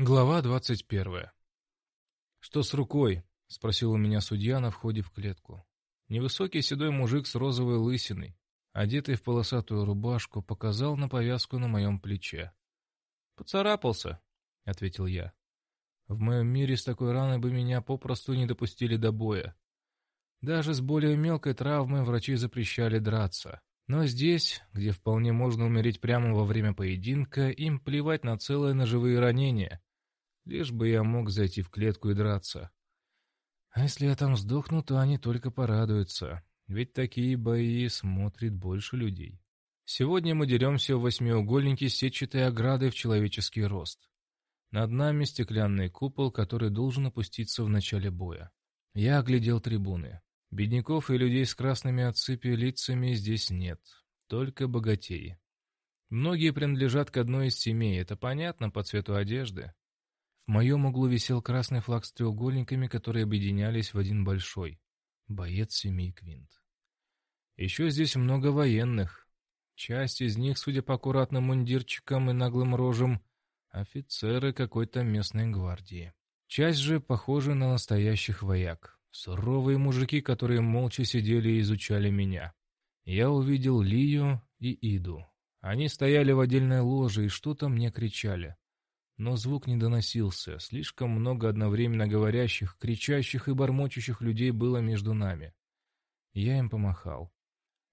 Глава двадцать первая. «Что с рукой?» — спросил у меня судья на входе в клетку. Невысокий седой мужик с розовой лысиной, одетый в полосатую рубашку, показал на повязку на моем плече. «Поцарапался», — ответил я. «В моем мире с такой раной бы меня попросту не допустили до боя. Даже с более мелкой травмой врачи запрещали драться. Но здесь, где вполне можно умереть прямо во время поединка, им плевать на целые ножевые ранения. Лишь бы я мог зайти в клетку и драться. А если я там сдохну, то они только порадуются. Ведь такие бои смотрит больше людей. Сегодня мы деремся в восьмиугольнике сетчатой оградой в человеческий рост. Над нами стеклянный купол, который должен опуститься в начале боя. Я оглядел трибуны. Бедняков и людей с красными от лицами здесь нет, только богатеи. Многие принадлежат к одной из семей, это понятно по цвету одежды. В моем углу висел красный флаг с треугольниками, которые объединялись в один большой. Боец семей Квинт. Еще здесь много военных. Часть из них, судя по аккуратным мундирчикам и наглым рожам, офицеры какой-то местной гвардии. Часть же похожа на настоящих вояк. Суровые мужики, которые молча сидели и изучали меня. Я увидел Лию и Иду. Они стояли в отдельной ложе и что-то мне кричали но звук не доносился. Слишком много одновременно говорящих, кричащих и бормочущих людей было между нами. Я им помахал.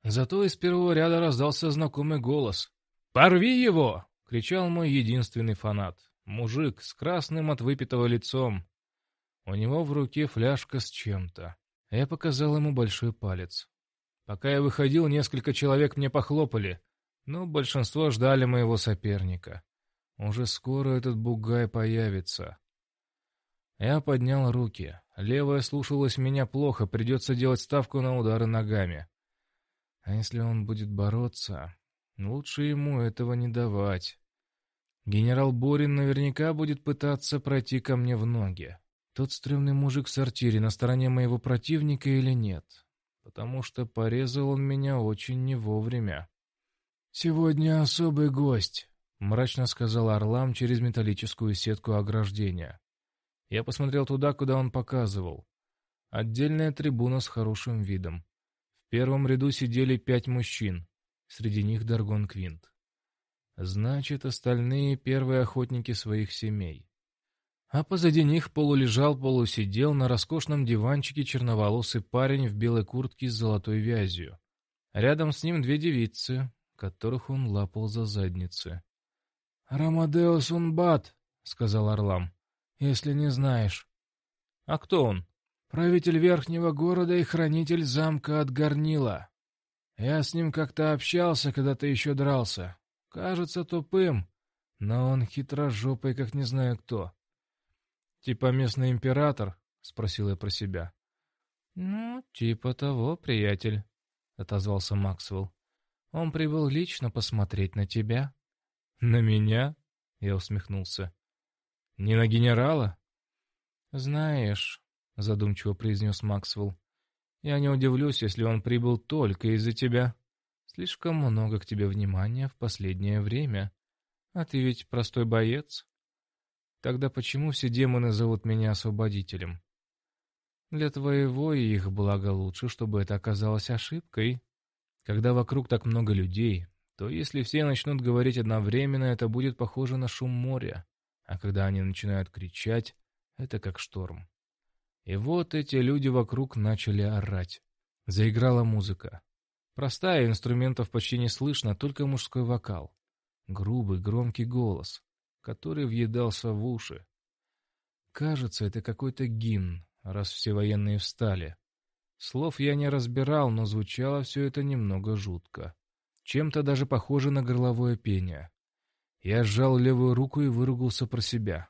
Зато из первого ряда раздался знакомый голос. «Порви его!» — кричал мой единственный фанат. Мужик с красным от выпитого лицом. У него в руке фляжка с чем-то. Я показал ему большой палец. Пока я выходил, несколько человек мне похлопали, но большинство ждали моего соперника. Уже скоро этот бугай появится. Я поднял руки. Левая слушалась меня плохо, придется делать ставку на удары ногами. А если он будет бороться, лучше ему этого не давать. Генерал Борин наверняка будет пытаться пройти ко мне в ноги. Тот стрёмный мужик в сортире на стороне моего противника или нет? Потому что порезал он меня очень не вовремя. «Сегодня особый гость», — мрачно сказал Орлам через металлическую сетку ограждения. Я посмотрел туда, куда он показывал. Отдельная трибуна с хорошим видом. В первом ряду сидели пять мужчин, среди них Даргон Квинт. Значит, остальные первые охотники своих семей. А позади них полулежал, полусидел на роскошном диванчике черноволосый парень в белой куртке с золотой вязью. Рядом с ним две девицы, которых он лапал за задницы. «Рамадеус Унбат», — сказал Орлам, — «если не знаешь». «А кто он?» «Правитель верхнего города и хранитель замка от Горнила. Я с ним как-то общался, когда ты еще дрался. Кажется тупым, но он хитрожопый, как не знаю кто». «Типа местный император?» — спросил я про себя. «Ну, типа того, приятель», — отозвался Максвелл. «Он прибыл лично посмотреть на тебя». «На меня?» — я усмехнулся. «Не на генерала?» «Знаешь», — задумчиво произнес Максвелл, «я не удивлюсь, если он прибыл только из-за тебя. Слишком много к тебе внимания в последнее время. А ты ведь простой боец. Тогда почему все демоны зовут меня освободителем? Для твоего и их блага лучше, чтобы это оказалось ошибкой. Когда вокруг так много людей, то если все начнут говорить одновременно, это будет похоже на шум моря, а когда они начинают кричать, это как шторм. И вот эти люди вокруг начали орать. Заиграла музыка. Простая, инструментов почти не слышно, только мужской вокал. Грубый, громкий голос, который въедался в уши. Кажется, это какой-то гимн, раз все военные встали. Слов я не разбирал, но звучало все это немного жутко чем-то даже похоже на горловое пение. Я сжал левую руку и выругался про себя.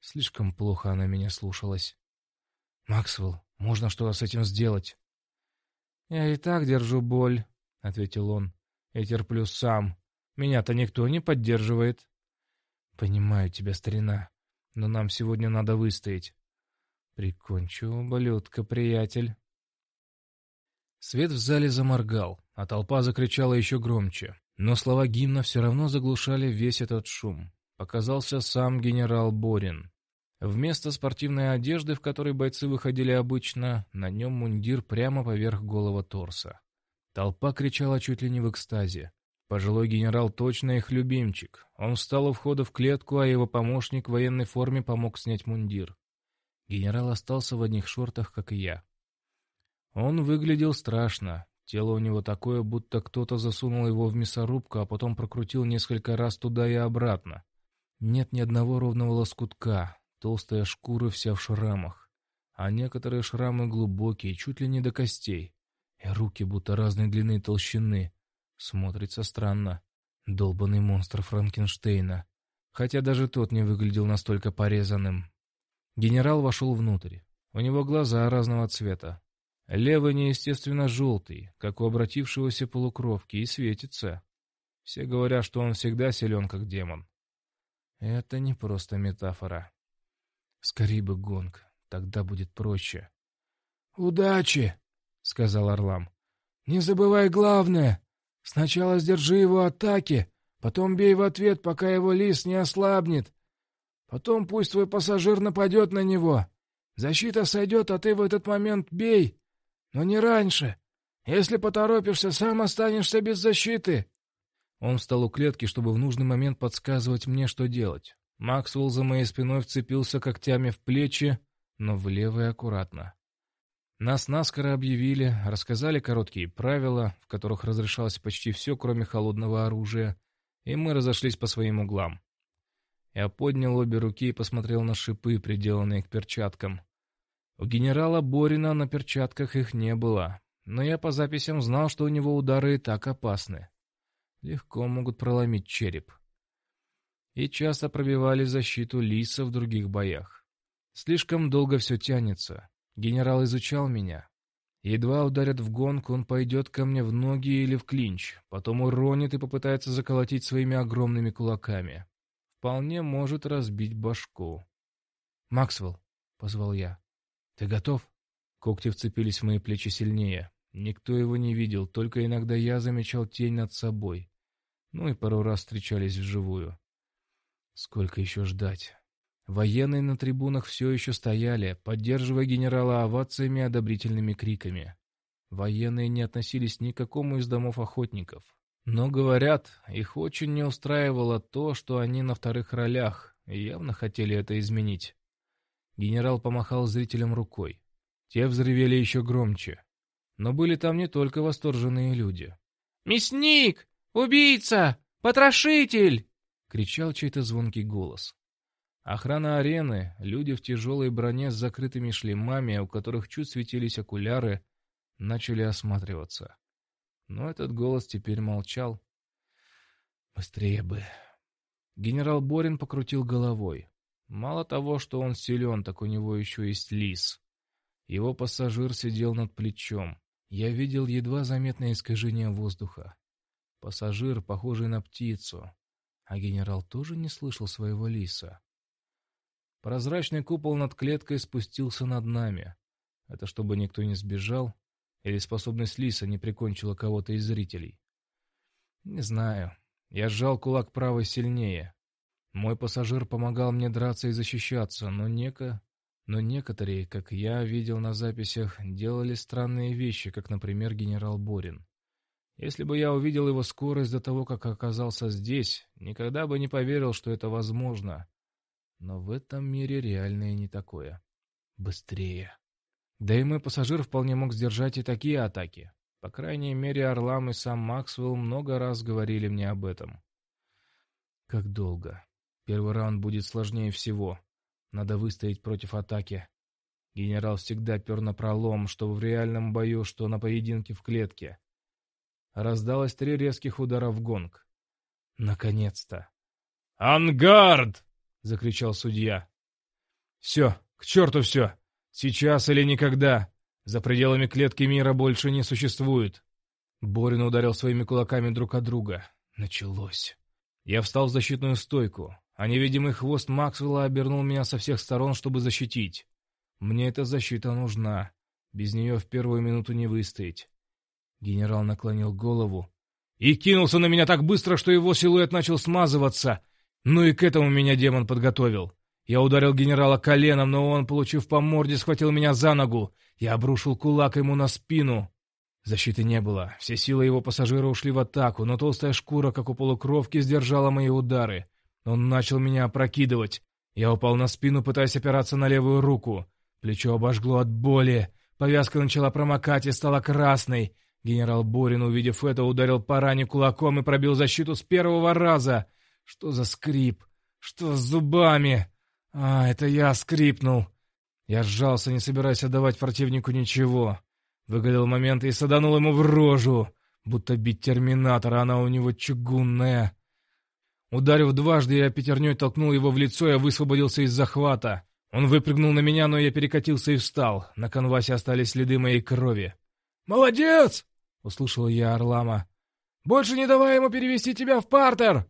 Слишком плохо она меня слушалась. «Максвелл, можно что-то с этим сделать?» «Я и так держу боль», — ответил он. «И терплю сам. Меня-то никто не поддерживает». «Понимаю тебя, старина, но нам сегодня надо выстоять». «Прикончу, ублюдка, приятель». Свет в зале заморгал, а толпа закричала еще громче. Но слова гимна все равно заглушали весь этот шум. показался сам генерал Борин. Вместо спортивной одежды, в которой бойцы выходили обычно, на нем мундир прямо поверх голого торса. Толпа кричала чуть ли не в экстазе. Пожилой генерал точно их любимчик. Он встал у входа в клетку, а его помощник в военной форме помог снять мундир. Генерал остался в одних шортах, как и я. Он выглядел страшно. Тело у него такое, будто кто-то засунул его в мясорубку, а потом прокрутил несколько раз туда и обратно. Нет ни одного ровного лоскутка, толстая шкура вся в шрамах, а некоторые шрамы глубокие, чуть ли не до костей, и руки будто разной длины и толщины. Смотрится странно. Долбанный монстр Франкенштейна. Хотя даже тот не выглядел настолько порезанным. Генерал вошел внутрь. У него глаза разного цвета. Левый неестественно желтый, как у обратившегося полукровки, и светится. Все говорят, что он всегда силен, как демон. Это не просто метафора. Скорей бы гонг, тогда будет проще. «Удачи!» — сказал Орлам. «Не забывай главное. Сначала сдержи его атаки, потом бей в ответ, пока его лис не ослабнет. Потом пусть твой пассажир нападет на него. Защита сойдет, а ты в этот момент бей. Но не раньше. Если поторопишься, сам останешься без защиты». Он встал у клетки, чтобы в нужный момент подсказывать мне, что делать. Максвелл за моей спиной вцепился когтями в плечи, но влево и аккуратно. Нас наскоро объявили, рассказали короткие правила, в которых разрешалось почти все, кроме холодного оружия, и мы разошлись по своим углам. Я поднял обе руки и посмотрел на шипы, приделанные к перчаткам. У генерала Борина на перчатках их не было, но я по записям знал, что у него удары и так опасны. Легко могут проломить череп и часто пробивали защиту Лиса в других боях. Слишком долго все тянется. Генерал изучал меня. Едва ударят в гонку, он пойдет ко мне в ноги или в клинч, потом уронит и попытается заколотить своими огромными кулаками. Вполне может разбить башку. «Максвелл», — позвал я, — «ты готов?» Когти вцепились в мои плечи сильнее. Никто его не видел, только иногда я замечал тень над собой. Ну и пару раз встречались вживую. Сколько еще ждать? Военные на трибунах все еще стояли, поддерживая генерала овациями и одобрительными криками. Военные не относились ни к какому из домов охотников. Но, говорят, их очень не устраивало то, что они на вторых ролях, и явно хотели это изменить. Генерал помахал зрителям рукой. Те взревели еще громче. Но были там не только восторженные люди. «Мясник! Убийца! Потрошитель!» кричал чей-то звонкий голос. Охрана арены, люди в тяжелой броне с закрытыми шлемами, у которых чуть светились окуляры, начали осматриваться. Но этот голос теперь молчал. Быстрее бы. Генерал Борин покрутил головой. Мало того, что он силен, так у него еще есть лис. Его пассажир сидел над плечом. Я видел едва заметное искажение воздуха. Пассажир, похожий на птицу, а генерал тоже не слышал своего лиса. Прозрачный купол над клеткой спустился над нами. Это чтобы никто не сбежал, или способность лиса не прикончила кого-то из зрителей. Не знаю. Я сжал кулак правой сильнее. Мой пассажир помогал мне драться и защищаться, но неко... Но некоторые, как я видел на записях, делали странные вещи, как, например, генерал Борин. Если бы я увидел его скорость до того, как оказался здесь, никогда бы не поверил, что это возможно. Но в этом мире реальное не такое. Быстрее. Да и мой пассажир вполне мог сдержать и такие атаки. По крайней мере, Орлам и сам Максвелл много раз говорили мне об этом. Как долго? Первый раунд будет сложнее всего. Надо выстоять против атаки. Генерал всегда пер на пролом, что в реальном бою, что на поединке в клетке. Раздалось три резких удара в гонг. Наконец-то. «Ангард!» — закричал судья. «Все, к черту все! Сейчас или никогда! За пределами клетки мира больше не существует!» Борин ударил своими кулаками друг от друга. Началось. Я встал в защитную стойку, а невидимый хвост Максвелла обернул меня со всех сторон, чтобы защитить. Мне эта защита нужна. Без нее в первую минуту не выстоять. Генерал наклонил голову и кинулся на меня так быстро, что его силуэт начал смазываться. Ну и к этому меня демон подготовил. Я ударил генерала коленом, но он, получив по морде, схватил меня за ногу. Я обрушил кулак ему на спину. Защиты не было. Все силы его пассажира ушли в атаку, но толстая шкура, как у полукровки, сдержала мои удары. Он начал меня опрокидывать. Я упал на спину, пытаясь опираться на левую руку. Плечо обожгло от боли. Повязка начала промокать и стала красной. Генерал Борин, увидев это, ударил по ране кулаком и пробил защиту с первого раза. Что за скрип? Что с зубами? А, это я скрипнул. Я сжался, не собираясь отдавать противнику ничего. Выгорел момент и саданул ему в рожу. Будто бить терминатора, она у него чугунная. Ударив дважды, я пятерней толкнул его в лицо и высвободился из захвата. Он выпрыгнул на меня, но я перекатился и встал. На канвасе остались следы моей крови. «Молодец!» — услышал я Орлама. «Больше не давай ему перевести тебя в партер!»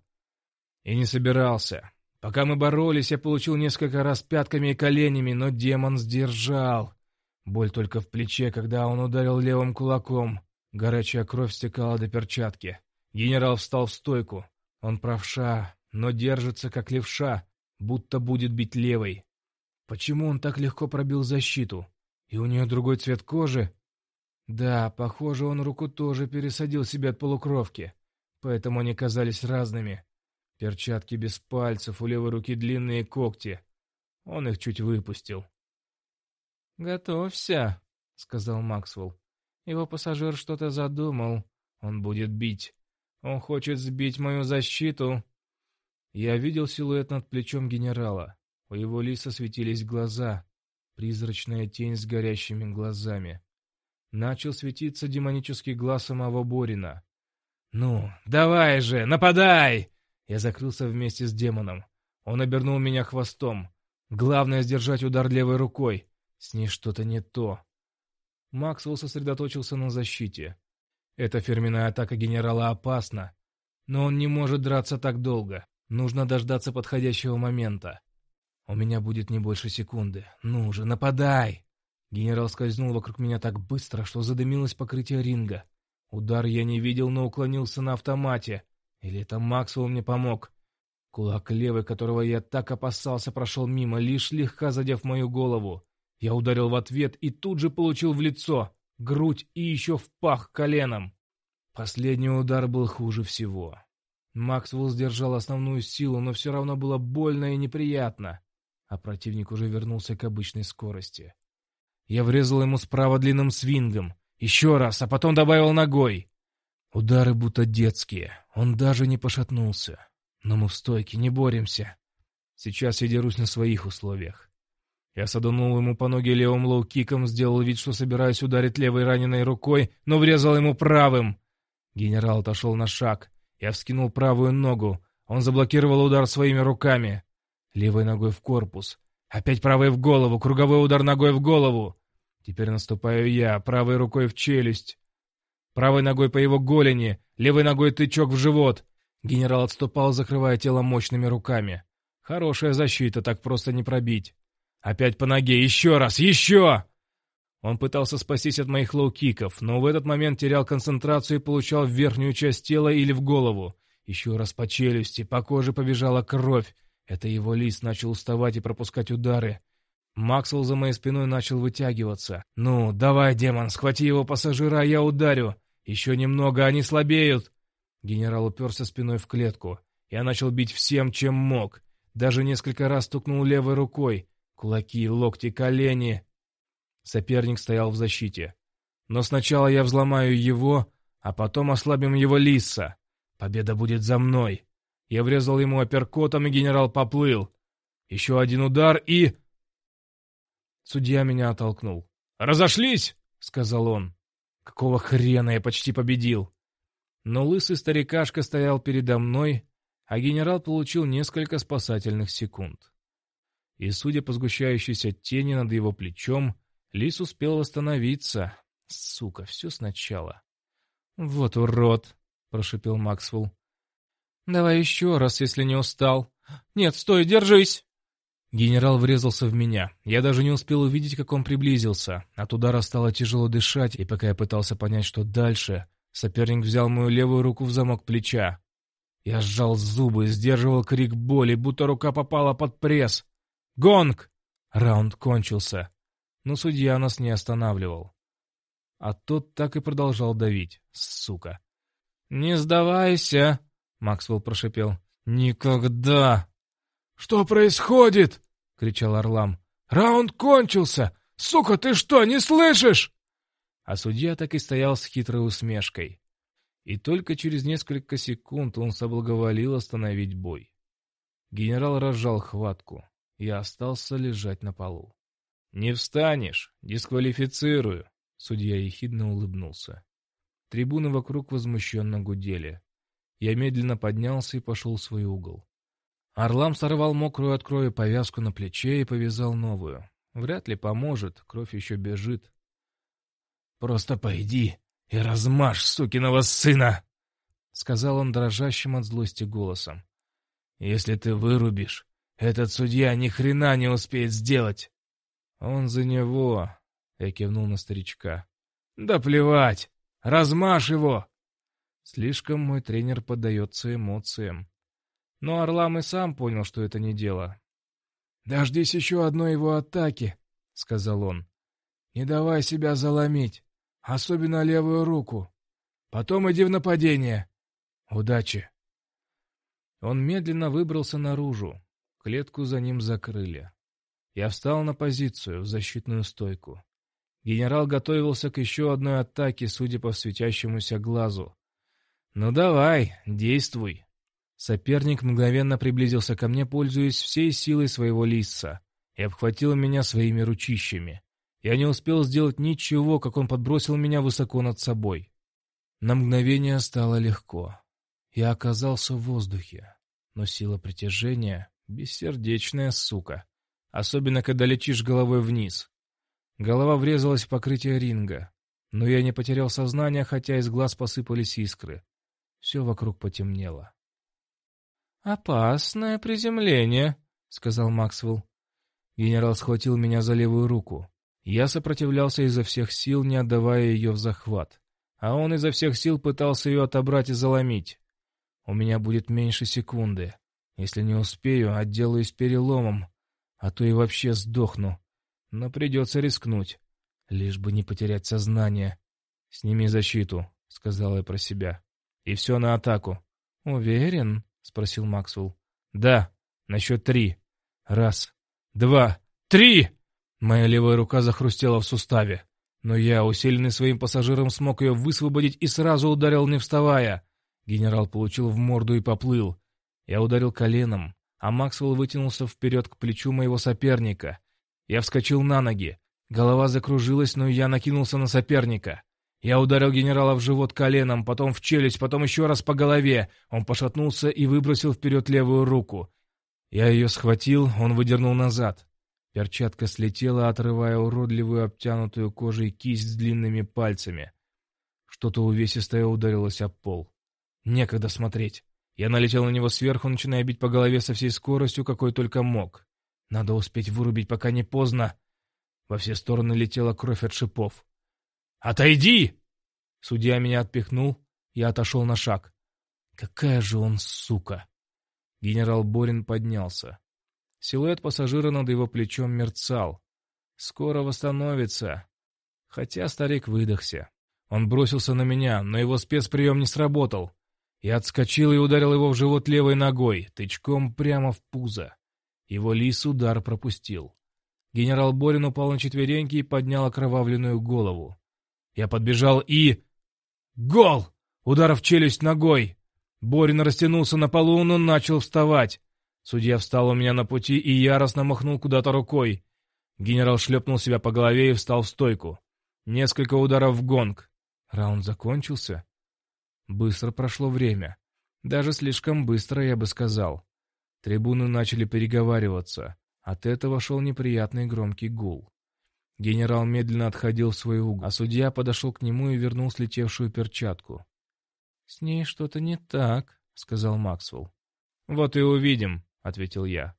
И не собирался. Пока мы боролись, я получил несколько раз пятками и коленями, но демон сдержал. Боль только в плече, когда он ударил левым кулаком. Горячая кровь стекала до перчатки. Генерал встал в стойку. Он правша, но держится как левша, будто будет бить левой. Почему он так легко пробил защиту? И у нее другой цвет кожи? Да, похоже, он руку тоже пересадил себе от полукровки, поэтому они казались разными. Перчатки без пальцев, у левой руки длинные когти. Он их чуть выпустил. «Готовься», — сказал Максвелл. «Его пассажир что-то задумал. Он будет бить. Он хочет сбить мою защиту. Я видел силуэт над плечом генерала. У его лица светились глаза. Призрачная тень с горящими глазами. Начал светиться демонический глаз самого Борина. «Ну, давай же, нападай!» Я закрылся вместе с демоном. Он обернул меня хвостом. Главное — сдержать удар левой рукой. С ней что-то не то. Максвелл сосредоточился на защите. Эта фирменная атака генерала опасна, но он не может драться так долго. Нужно дождаться подходящего момента. У меня будет не больше секунды. Ну же, нападай! Генерал скользнул вокруг меня так быстро, что задымилось покрытие ринга. Удар я не видел, но уклонился на автомате. Или это Максвелл мне помог? Кулак левый, которого я так опасался, прошел мимо, лишь слегка задев мою голову. Я ударил в ответ и тут же получил в лицо грудь и еще в пах коленом. Последний удар был хуже всего. Максвелл сдержал основную силу, но все равно было больно и неприятно. А противник уже вернулся к обычной скорости. Я врезал ему справа длинным свингом. Еще раз, а потом добавил ногой. Удары будто детские. Он даже не пошатнулся. Но мы в стойке, не боремся. Сейчас я дерусь на своих условиях. Я саданул ему по ноге левым лоу-киком, сделал вид, что собираюсь ударить левой раненой рукой, но врезал ему правым. Генерал отошел на шаг. Я вскинул правую ногу. Он заблокировал удар своими руками. Левой ногой в корпус. Опять правой в голову, круговой удар ногой в голову. Теперь наступаю я, правой рукой в челюсть. Правой ногой по его голени, левой ногой тычок в живот. Генерал отступал, закрывая тело мощными руками. Хорошая защита, так просто не пробить. Опять по ноге. Еще раз. Еще! Он пытался спастись от моих лоу-киков, но в этот момент терял концентрацию и получал в верхнюю часть тела или в голову. Еще раз по челюсти, по коже побежала кровь. Это его лист начал уставать и пропускать удары. Максвелл за моей спиной начал вытягиваться. «Ну, давай, демон, схвати его пассажира, я ударю. Еще немного, они слабеют!» Генерал уперся спиной в клетку. Я начал бить всем, чем мог. Даже несколько раз стукнул левой рукой. Кулаки, локти, колени. Соперник стоял в защите. Но сначала я взломаю его, а потом ослабим его лиса. Победа будет за мной. Я врезал ему апперкотом, и генерал поплыл. Еще один удар и... Судья меня оттолкнул. «Разошлись!» — сказал он. «Какого хрена я почти победил?» Но лысый старикашка стоял передо мной, а генерал получил несколько спасательных секунд и, судя по сгущающейся тени над его плечом, лис успел восстановиться. Сука, все сначала. «Вот урод!» — прошипел Максвелл. «Давай еще раз, если не устал. Нет, стой, держись!» Генерал врезался в меня. Я даже не успел увидеть, как он приблизился. От удара стало тяжело дышать, и пока я пытался понять, что дальше, соперник взял мою левую руку в замок плеча. Я сжал зубы, сдерживал крик боли, будто рука попала под пресс. «Гонг!» Раунд кончился, но судья нас не останавливал. А тот так и продолжал давить, сука. «Не сдавайся!» — Максвелл прошипел. «Никогда!» «Что происходит?» — кричал Орлам. «Раунд кончился! Сука, ты что, не слышишь?» А судья так и стоял с хитрой усмешкой. И только через несколько секунд он соблаговолил остановить бой. Генерал разжал хватку и остался лежать на полу. «Не встанешь! Дисквалифицирую!» Судья ехидно улыбнулся. Трибуны вокруг возмущенно гудели. Я медленно поднялся и пошел в свой угол. Орлам сорвал мокрую от крови повязку на плече и повязал новую. Вряд ли поможет, кровь еще бежит. «Просто пойди и размажь сукиного сына!» — сказал он дрожащим от злости голосом. «Если ты вырубишь, этот судья ни хрена не успеет сделать!» «Он за него!» — я кивнул на старичка. «Да плевать! Размажь его!» Слишком мой тренер поддается эмоциям. Но Орлам и сам понял, что это не дело. «Дождись еще одной его атаки», — сказал он. «Не давай себя заломить, особенно левую руку. Потом иди в нападение. Удачи!» Он медленно выбрался наружу. Клетку за ним закрыли. Я встал на позицию, в защитную стойку. Генерал готовился к еще одной атаке, судя по светящемуся глазу. «Ну давай, действуй!» Соперник мгновенно приблизился ко мне, пользуясь всей силой своего лисца, и обхватил меня своими ручищами. Я не успел сделать ничего, как он подбросил меня высоко над собой. На мгновение стало легко. Я оказался в воздухе, но сила притяжения — бессердечная сука, особенно когда летишь головой вниз. Голова врезалась в покрытие ринга, но я не потерял сознание, хотя из глаз посыпались искры. Все вокруг потемнело. «Опасное приземление», — сказал Максвелл. Генерал схватил меня за левую руку. Я сопротивлялся изо всех сил, не отдавая ее в захват. А он изо всех сил пытался ее отобрать и заломить. У меня будет меньше секунды. Если не успею, отделаюсь переломом, а то и вообще сдохну. Но придется рискнуть, лишь бы не потерять сознание. «Сними защиту», — сказал я про себя. «И все на атаку». «Уверен?» — спросил Максвелл. «Да, на счет три. Раз, два, три!» Моя левая рука захрустела в суставе. Но я, усиленный своим пассажиром, смог ее высвободить и сразу ударил, не вставая. Генерал получил в морду и поплыл. Я ударил коленом, а Максвелл вытянулся вперед к плечу моего соперника. Я вскочил на ноги. Голова закружилась, но я накинулся на соперника. Я ударил генерала в живот коленом, потом в челюсть, потом еще раз по голове. Он пошатнулся и выбросил вперед левую руку. Я ее схватил, он выдернул назад. Перчатка слетела, отрывая уродливую обтянутую кожей кисть с длинными пальцами. Что-то увесистое ударилось об пол. Некогда смотреть. Я налетел на него сверху, начиная бить по голове со всей скоростью, какой только мог. Надо успеть вырубить, пока не поздно. Во все стороны летела кровь от шипов. «Отойди!» Судья меня отпихнул, я отошел на шаг. Какая же он сука! Генерал Борин поднялся. Силуэт пассажира над его плечом мерцал. Скоро восстановится. Хотя старик выдохся. Он бросился на меня, но его спецприем не сработал. Я отскочил и ударил его в живот левой ногой, тычком прямо в пузо. Его лис удар пропустил. Генерал Борин упал на четвереньки и поднял окровавленную голову. Я подбежал и... Гол! Удар в челюсть ногой. Борин растянулся на полу, но начал вставать. Судья встал у меня на пути и яростно махнул куда-то рукой. Генерал шлепнул себя по голове и встал в стойку. Несколько ударов в гонг. Раунд закончился. Быстро прошло время. Даже слишком быстро, я бы сказал. Трибуны начали переговариваться. От этого шел неприятный громкий гул. Генерал медленно отходил в свой угол, а судья подошел к нему и вернул слетевшую перчатку. — С ней что-то не так, — сказал Максвелл. — Вот и увидим, — ответил я.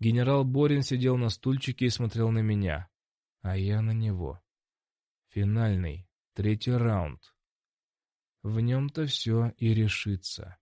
Генерал Борин сидел на стульчике и смотрел на меня, а я на него. Финальный, третий раунд. В нем-то все и решится.